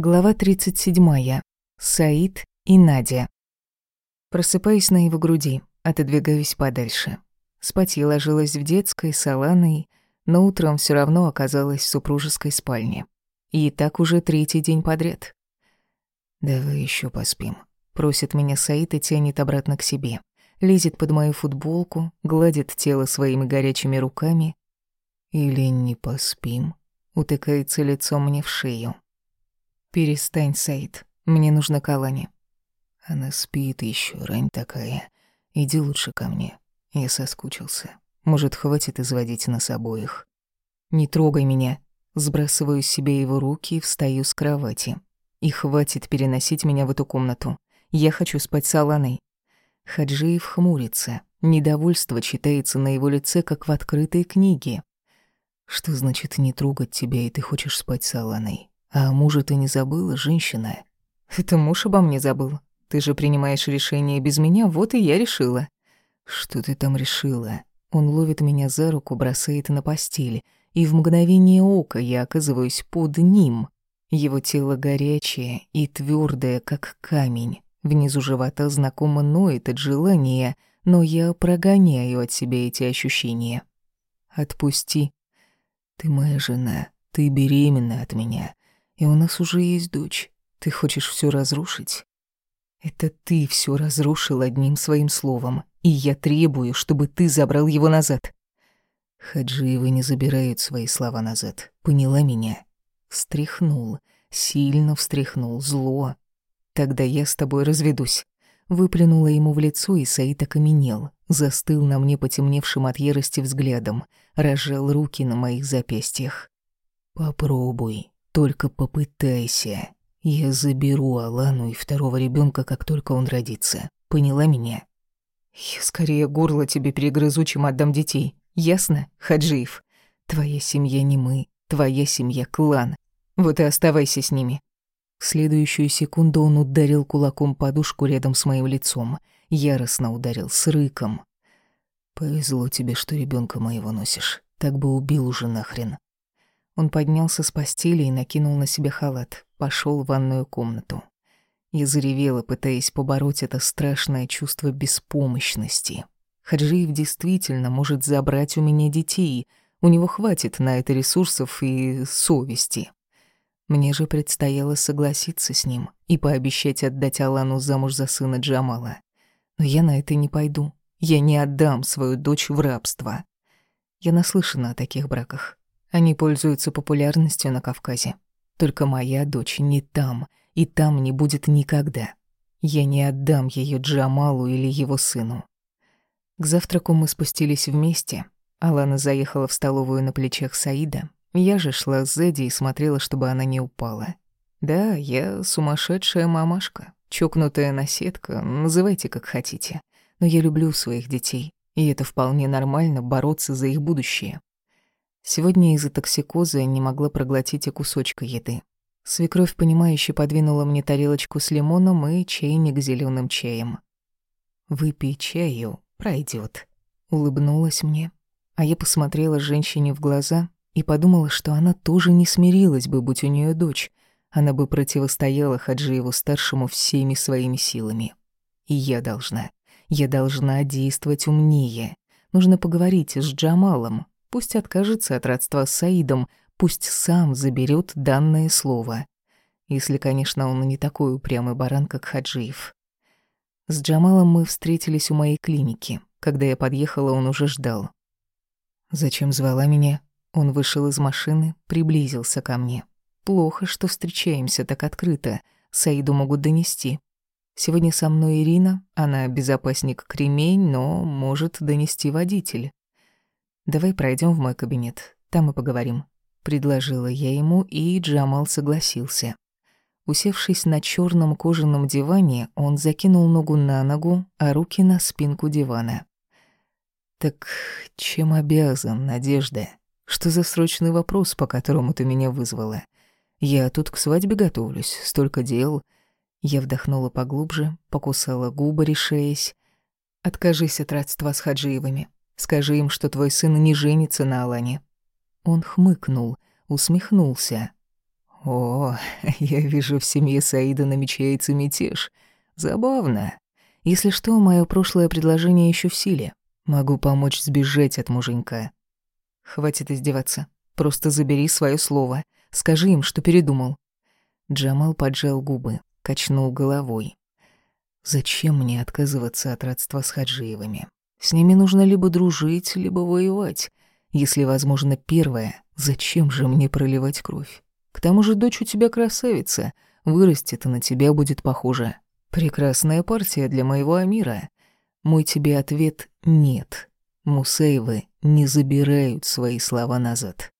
Глава 37. Саид и Надя. Просыпаюсь на его груди, отодвигаюсь подальше. Спать я ложилась в детской с Аланой, но утром все равно оказалась в супружеской спальне. И так уже третий день подряд. «Давай еще поспим», — просит меня Саид и тянет обратно к себе. Лезет под мою футболку, гладит тело своими горячими руками. «Или не поспим», — утыкается лицом мне в шею. «Перестань, Саид. Мне нужно к Алане». Она спит еще, рань такая. Иди лучше ко мне. Я соскучился. Может, хватит изводить нас обоих. Не трогай меня. Сбрасываю с себя его руки и встаю с кровати. И хватит переносить меня в эту комнату. Я хочу спать с Аланой. Хаджиев хмурится. Недовольство читается на его лице, как в открытой книге. Что значит не трогать тебя, и ты хочешь спать с Аланой? А мужа ты не забыла, женщина? Это муж обо мне забыл. Ты же принимаешь решение без меня, вот и я решила. Что ты там решила? Он ловит меня за руку, бросает на постель, и в мгновение ока я оказываюсь под ним. Его тело горячее и твердое, как камень. Внизу живота знакомо ноет от желания, но я прогоняю от себя эти ощущения. Отпусти. Ты моя жена, ты беременна от меня. И у нас уже есть дочь. Ты хочешь все разрушить? Это ты все разрушил одним своим словом, и я требую, чтобы ты забрал его назад. Хаджиевы не забирают свои слова назад. Поняла меня? Встряхнул, сильно встряхнул, зло. Тогда я с тобой разведусь. Выплюнула ему в лицо, и Саид окаменел, застыл на мне потемневшим от ярости взглядом, разжал руки на моих запястьях. «Попробуй», только попытайся. Я заберу Алану и второго ребенка, как только он родится. Поняла меня? Я скорее горло тебе перегрызу, чем отдам детей. Ясно, Хаджиев? Твоя семья не мы, твоя семья клан. Вот и оставайся с ними. В следующую секунду он ударил кулаком подушку рядом с моим лицом. Яростно ударил с рыком. Повезло тебе, что ребенка моего носишь. Так бы убил уже нахрен. Он поднялся с постели и накинул на себя халат, пошел в ванную комнату. Я заревела, пытаясь побороть это страшное чувство беспомощности. Хаджиев действительно может забрать у меня детей, у него хватит на это ресурсов и совести. Мне же предстояло согласиться с ним и пообещать отдать Алану замуж за сына Джамала. Но я на это не пойду. Я не отдам свою дочь в рабство. Я наслышана о таких браках. Они пользуются популярностью на Кавказе. Только моя дочь не там, и там не будет никогда. Я не отдам ее Джамалу или его сыну. К завтраку мы спустились вместе. Алана заехала в столовую на плечах Саида. Я же шла сзади и смотрела, чтобы она не упала. Да, я сумасшедшая мамашка, чокнутая наседка, называйте как хотите. Но я люблю своих детей, и это вполне нормально бороться за их будущее. Сегодня из-за токсикоза не могла проглотить и кусочка еды. Свекровь, понимающе подвинула мне тарелочку с лимоном и чайник с зелёным чаем. «Выпей чаю, пройдет. улыбнулась мне. А я посмотрела женщине в глаза и подумала, что она тоже не смирилась бы, будь у нее дочь. Она бы противостояла Хаджиеву-старшему всеми своими силами. И я должна. Я должна действовать умнее. Нужно поговорить с Джамалом, Пусть откажется от родства с Саидом, пусть сам заберет данное слово. Если, конечно, он не такой упрямый баран, как Хаджиев. С Джамалом мы встретились у моей клиники. Когда я подъехала, он уже ждал. «Зачем звала меня?» Он вышел из машины, приблизился ко мне. «Плохо, что встречаемся так открыто. Саиду могут донести. Сегодня со мной Ирина, она безопасник кремень, но может донести водитель. «Давай пройдем в мой кабинет, там и поговорим», — предложила я ему, и Джамал согласился. Усевшись на черном кожаном диване, он закинул ногу на ногу, а руки на спинку дивана. «Так чем обязан, Надежда? Что за срочный вопрос, по которому ты меня вызвала? Я тут к свадьбе готовлюсь, столько дел». Я вдохнула поглубже, покусала губы, решаясь. «Откажись от родства с Хаджиевыми. Скажи им, что твой сын не женится на Алане». Он хмыкнул, усмехнулся. О, я вижу, в семье Саида намечается мятеж. Забавно. Если что, мое прошлое предложение еще в силе. Могу помочь сбежать от муженька. Хватит издеваться. Просто забери свое слово. Скажи им, что передумал. Джамал поджал губы, качнул головой. Зачем мне отказываться от родства с Хаджиевыми? С ними нужно либо дружить, либо воевать. Если возможно первое, зачем же мне проливать кровь? К тому же дочь у тебя красавица, вырастет и на тебя будет похожа. Прекрасная партия для моего Амира. Мой тебе ответ — нет. Мусаевы не забирают свои слова назад.